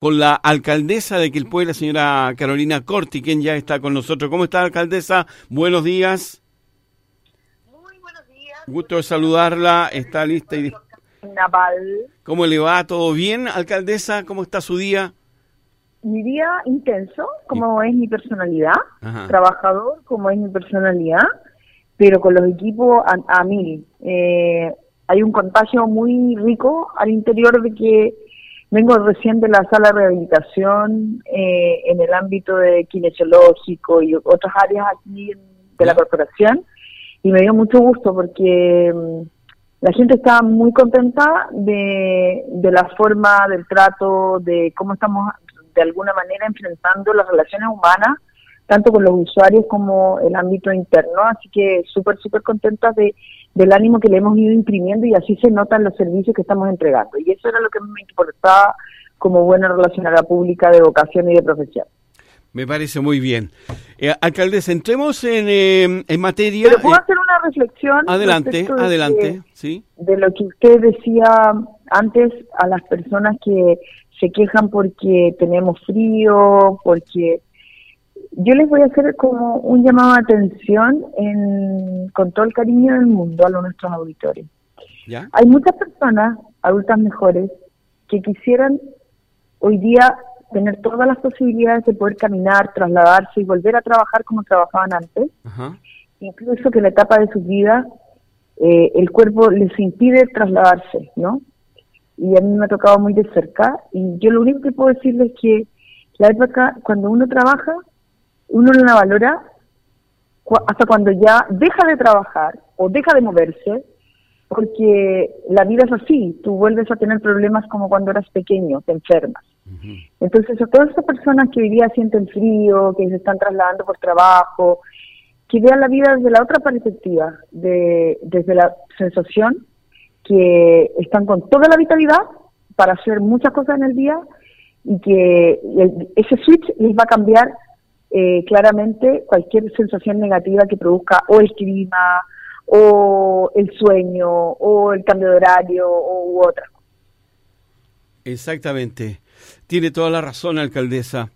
con la alcaldesa de Quilpué, la señora Carolina Corti, quien ya está con nosotros. ¿Cómo está, alcaldesa? Buenos días. Muy buenos días. Gusto de saludarla. Está lista y... Naval. ¿Cómo le va? ¿Todo bien, alcaldesa? ¿Cómo está su día? Mi día intenso, como es mi personalidad, Ajá. trabajador, como es mi personalidad, pero con los equipos a, a mil. Eh, hay un contagio muy rico al interior de que vengo recién de la sala de rehabilitación eh, en el ámbito de kinesiológico y otras áreas aquí de la corporación. Y me dio mucho gusto porque mm, la gente está muy contenta de, de la forma del trato, de cómo estamos de alguna manera enfrentando las relaciones humanas, tanto con los usuarios como el ámbito interno. Así que súper, súper contentas de, del ánimo que le hemos ido imprimiendo y así se notan los servicios que estamos entregando. Y eso era lo que me importaba como buena relacionada pública de vocación y de profesión. Me parece muy bien. Eh, alcaldesa, entremos en, eh, en materia. Pero puedo eh, hacer una reflexión. adelante, de adelante, sí. de lo que usted decía antes a las personas que se quejan porque tenemos frío, porque yo les voy a hacer como un llamado de atención en, con todo el cariño del mundo a los nuestros auditores. ¿Ya? Hay muchas personas, adultas mejores, que quisieran hoy día tener todas las posibilidades de poder caminar, trasladarse y volver a trabajar como trabajaban antes Ajá. incluso que en la etapa de su vida eh, el cuerpo les impide trasladarse, ¿no? Y a mí me ha tocado muy de cerca y yo lo único que puedo decirles es que la época cuando uno trabaja, uno no la valora hasta cuando ya deja de trabajar o deja de moverse, porque la vida es así, tú vuelves a tener problemas como cuando eras pequeño, te enfermas. Entonces, a todas esas personas que hoy día sienten frío, que se están trasladando por trabajo, que vean la vida desde la otra perspectiva, de, desde la sensación que están con toda la vitalidad para hacer muchas cosas en el día y que el- ese switch les va a cambiar eh, claramente cualquier sensación negativa que produzca o el clima o el sueño o el cambio de horario o, u otra. Exactamente. Tiene toda la razón, alcaldesa.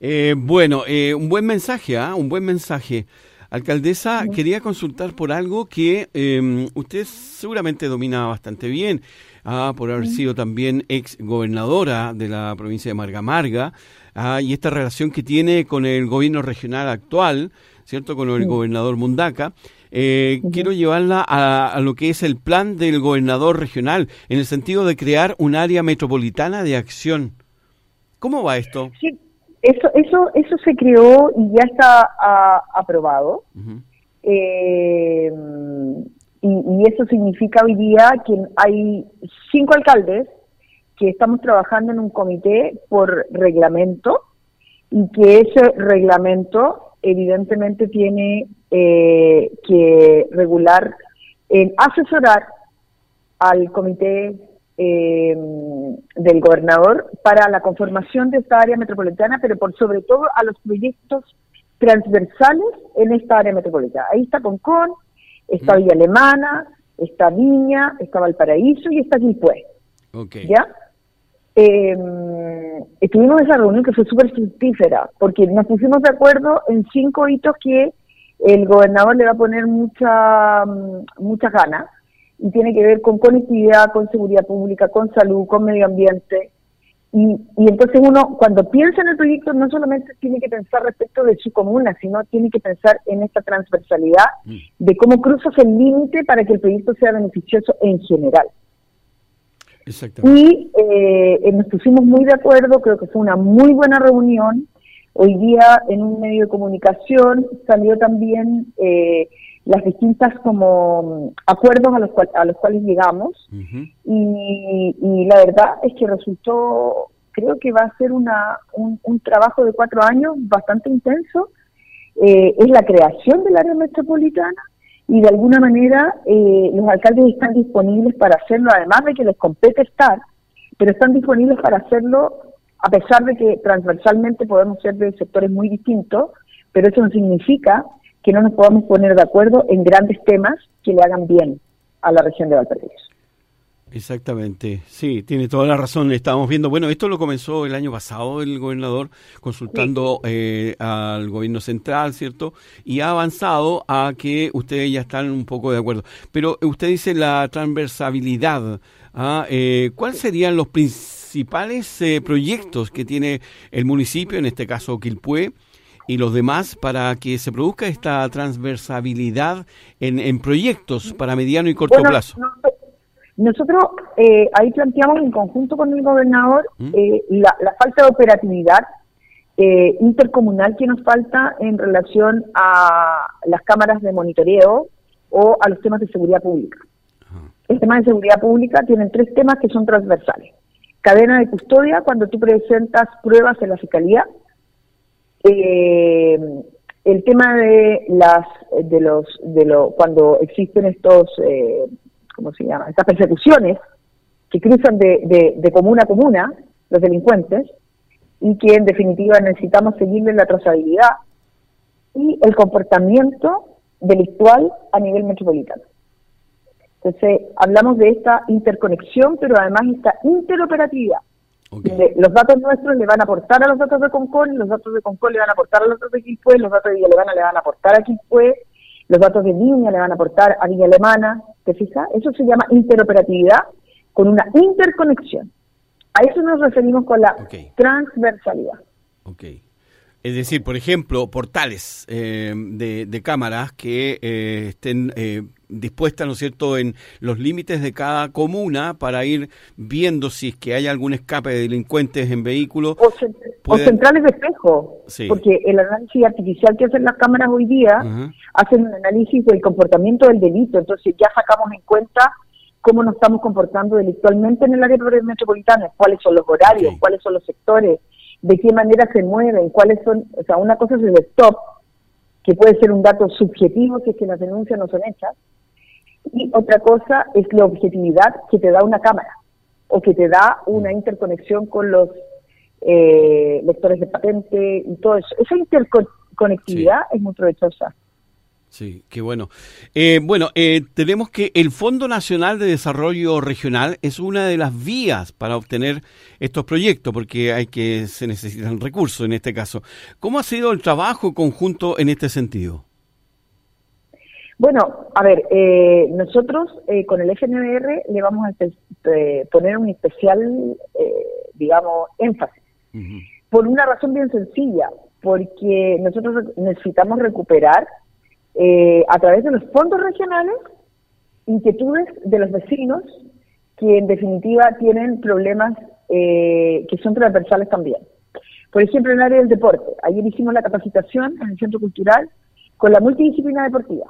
Eh, bueno, eh, un buen mensaje, ¿ah? Un buen mensaje. Alcaldesa, quería consultar por algo que eh, usted seguramente domina bastante bien, ah, por haber sido también ex gobernadora de la provincia de Marga Marga, ah, y esta relación que tiene con el gobierno regional actual, ¿cierto? Con el Sí. gobernador Mundaca. Eh. Quiero llevarla a, a lo que es el plan del gobernador regional, en el sentido de crear un área metropolitana de acción. ¿Cómo va esto? Sí, eso, eso, eso se creó y ya está ah, aprobado. Eh, y, y eso significa hoy día que hay cinco alcaldes que estamos trabajando en un comité por reglamento y que ese reglamento evidentemente tiene eh, que regular en asesorar al comité eh, del gobernador para la conformación de esta área metropolitana, pero por sobre todo a los proyectos transversales en esta área metropolitana. Ahí está Concón, está. Villa Alemana, está Viña, está Valparaíso y está Quilpué. Ok. ¿ya? Eh, estuvimos en esa reunión que fue súper fructífera, porque nos pusimos de acuerdo en cinco hitos que el gobernador le va a poner mucha, mm, muchas ganas, y tiene que ver con conectividad, con seguridad pública, con salud, con medio ambiente. Y, y entonces uno, cuando piensa en el proyecto, no solamente tiene que pensar respecto de su comuna, sino tiene que pensar en esta transversalidad Mm. de cómo cruzas el límite para que el proyecto sea beneficioso en general. Y eh, nos pusimos muy de acuerdo, creo que fue una muy buena reunión. Hoy día en un medio de comunicación salió también eh, las distintas como mm, acuerdos a los, cual- a los cuales llegamos y, y la verdad es que resultó, creo que va a ser una, un, un trabajo de cuatro años bastante intenso. Eh, es la creación del área metropolitana y de alguna manera eh, los alcaldes están disponibles para hacerlo, además de que les compete estar, pero están disponibles para hacerlo a pesar de que transversalmente podemos ser de sectores muy distintos, pero eso no significa que no nos podamos poner de acuerdo en grandes temas que le hagan bien a la región de Valparaíso. Exactamente, sí, tiene toda la razón. Estábamos viendo, bueno, esto lo comenzó el año pasado el gobernador consultando eh, al gobierno central, ¿cierto? Y ha avanzado a que ustedes ya están un poco de acuerdo. Pero usted dice la transversabilidad. ¿ah? Eh, ¿Cuáles serían los principales eh, proyectos que tiene el municipio, en este caso Quilpué? Y los demás para que se produzca esta transversabilidad en, proyectos para mediano y corto plazo? Nosotros eh, ahí planteamos en conjunto con el gobernador ¿Mm? eh, la, falta de operatividad eh, intercomunal que nos falta en relación a las cámaras de monitoreo o a los temas de seguridad pública. El tema de seguridad pública tienen tres temas que son transversales. Cadena de custodia, cuando tú presentas pruebas en la fiscalía. El tema de las de los de lo cuando existen estos ¿cómo se llama? Estas persecuciones que cruzan de, de, comuna a comuna los delincuentes y que en definitiva necesitamos seguirle la trazabilidad y el comportamiento delictual a nivel metropolitano. Entonces, hablamos de esta interconexión, pero además esta interoperatividad. Los datos nuestros le van a aportar a los datos de Concon, los datos de Concon le van a aportar a los datos de Quilpue, los datos de Villalevana le van a aportar a Quilpue, los datos de línea le van a aportar a Villa Alemana, ¿te fijas? Eso se llama interoperatividad con una interconexión. A eso nos referimos con la transversalidad. Okay. Es decir, por ejemplo, portales eh, de, cámaras que eh, estén eh, dispuestas, ¿no es cierto?, en los límites de cada comuna para ir viendo si es que hay algún escape de delincuentes en vehículos. O, centrales de espejo, porque el análisis artificial que hacen las cámaras hoy día hacen un análisis del comportamiento del delito, entonces ya sacamos en cuenta cómo nos estamos comportando delictualmente en el área metropolitana, cuáles son los horarios, cuáles son los sectores, de qué manera se mueven, cuáles son, o sea, una cosa es el stop, que puede ser un dato subjetivo si es que las denuncias no son hechas, y otra cosa es la objetividad que te da una cámara o que te da una interconexión con los eh, lectores de patente y todo eso. Esa interconectividad es muy provechosa. Sí, qué bueno. Eh, bueno, eh, tenemos que el Fondo Nacional de Desarrollo Regional es una de las vías para obtener estos proyectos, porque hay que se necesitan recursos en este caso. ¿Cómo ha sido el trabajo conjunto en este sentido? Bueno, a ver, eh, nosotros con el FNBR le vamos a poner un especial, digamos, énfasis, por una razón bien sencilla, porque nosotros necesitamos recuperar eh, a través de los fondos regionales inquietudes de los vecinos que en definitiva tienen problemas eh, que son transversales también. Por ejemplo, en el área del deporte. Ayer hicimos la capacitación en el Centro Cultural con la multidisciplina deportiva.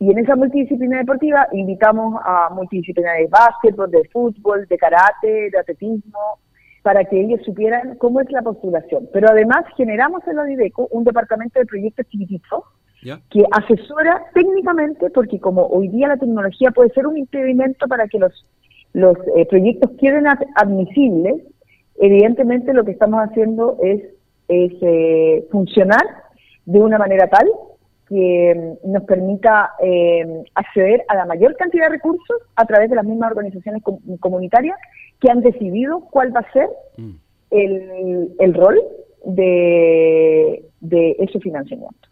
Y en esa multidisciplina deportiva invitamos a multidisciplina de básquetbol, de fútbol, de karate, de atletismo, para que ellos supieran cómo es la postulación. Pero además generamos en la DIDECO un departamento de proyectos chiquititos que asesora técnicamente, porque como hoy día la tecnología puede ser un impedimento para que los, los eh, proyectos queden admisibles, evidentemente lo que estamos haciendo es, es eh, funcionar de una manera tal que mm, nos permita eh, acceder a la mayor cantidad de recursos a través de las mismas organizaciones comunitarias que han decidido cuál va a ser mm. el, el rol de, de ese financiamiento.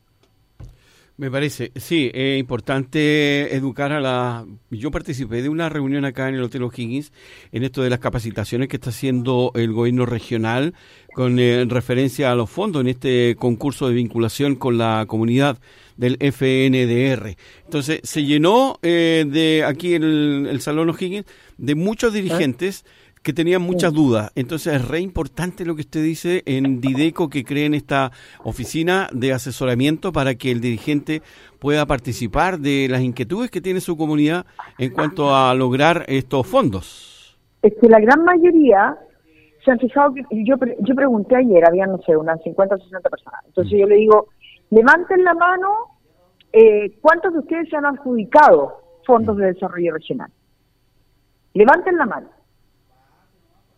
Me parece, sí, es importante educar a la... Yo participé de una reunión acá en el Hotel O'Higgins en esto de las capacitaciones que está haciendo el gobierno regional con eh, referencia a los fondos en este concurso de vinculación con la comunidad del FNDR. Entonces, se llenó eh, de aquí el, el Salón O'Higgins de muchos dirigentes que tenían muchas dudas. Entonces es re importante lo que usted dice en Dideco que creen esta oficina de asesoramiento para que el dirigente pueda participar de las inquietudes que tiene su comunidad en cuanto a lograr estos fondos. Es que la gran mayoría se han fijado que yo, yo pregunté ayer, había no sé, unas 50 o 60 personas. Entonces mm. yo le digo, levanten la mano, eh, ¿cuántos de ustedes se han adjudicado fondos mm. de desarrollo regional? Levanten la mano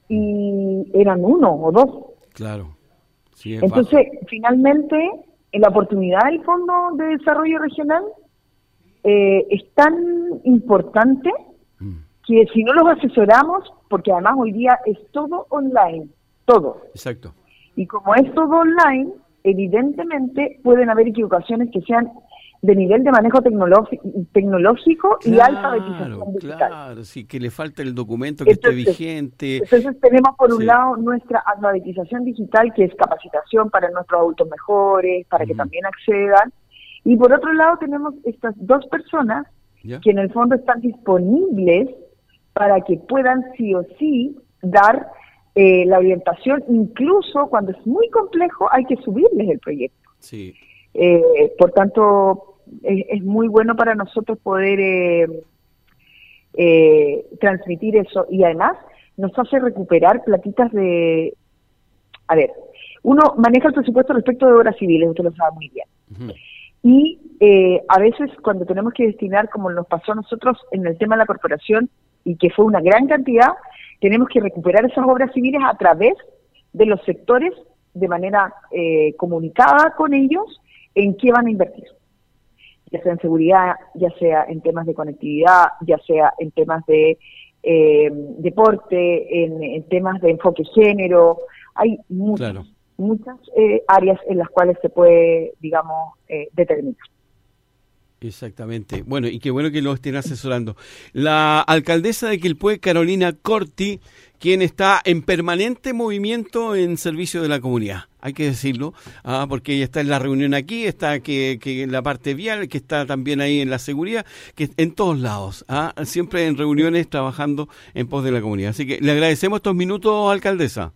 y eran uno o dos. Claro. Entonces, finalmente, en la oportunidad del Fondo de Desarrollo Regional eh, es tan importante mm. que si no los asesoramos, porque además hoy día es todo online, todo. Exacto. Y como es todo online, evidentemente pueden haber equivocaciones que sean de nivel de manejo tecnológico y alfabetización digital. Claro, sí, que le falta el documento que esté vigente. Entonces tenemos por un lado nuestra alfabetización digital, que es capacitación para nuestros adultos mejores, para que también accedan. Y por otro lado tenemos estas dos personas que en el fondo están disponibles para que puedan sí o sí dar eh, la orientación, incluso cuando es muy complejo hay que subirles el proyecto. Sí. Eh, por tanto, es, muy bueno para nosotros poder eh, eh, transmitir eso y además nos hace recuperar platitas de... A ver, uno maneja el presupuesto respecto de obras civiles, usted lo sabe muy bien. Y a veces cuando tenemos que destinar, como nos pasó a nosotros en el tema de la corporación, y que fue una gran cantidad, tenemos que recuperar esas obras civiles a través de los sectores de manera comunicada con ellos en qué van a invertir, ya sea en seguridad, ya sea en temas de conectividad, ya sea en temas de eh, deporte, en, temas de enfoque género. Hay muchas, muchas eh, áreas en las cuales se puede, digamos, eh, determinar. Exactamente. Bueno, y qué bueno que lo estén asesorando. La alcaldesa de Quilpué, Carolina Corti, quien está en permanente movimiento en servicio de la comunidad, hay que decirlo, ah, porque ella está en la reunión aquí, está que, que en la parte vial, que está también ahí en la seguridad, que en todos lados, ah, siempre en reuniones trabajando en pos de la comunidad. Así que le agradecemos estos minutos, alcaldesa.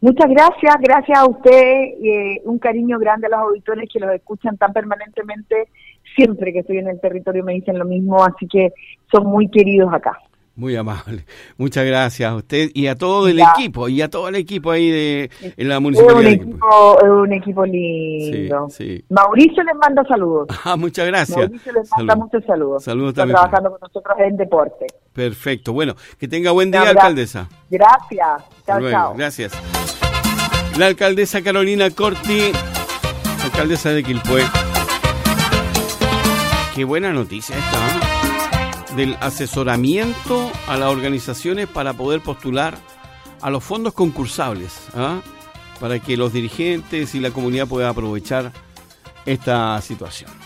Muchas gracias, gracias a usted, eh, un cariño grande a los auditores que los escuchan tan permanentemente. Siempre que estoy en el territorio me dicen lo mismo, así que son muy queridos acá. Muy amable. Muchas gracias a usted y a todo el equipo, y a todo el equipo ahí de la municipalidad. Es un, equipo, es un equipo lindo. Mauricio les manda saludos. Ah, muchas gracias. Mauricio les manda muchos saludos. Saludos Está trabajando con nosotros en deporte. Perfecto. Bueno, que tenga buen día, alcaldesa. Gracias. Chao, chao. Gracias. La alcaldesa Carolina Corti, alcaldesa de Quilpué. Qué buena noticia esta, ¿eh? Del asesoramiento a las organizaciones para poder postular a los fondos concursables, ¿ah? para que los dirigentes y la comunidad puedan aprovechar esta situación.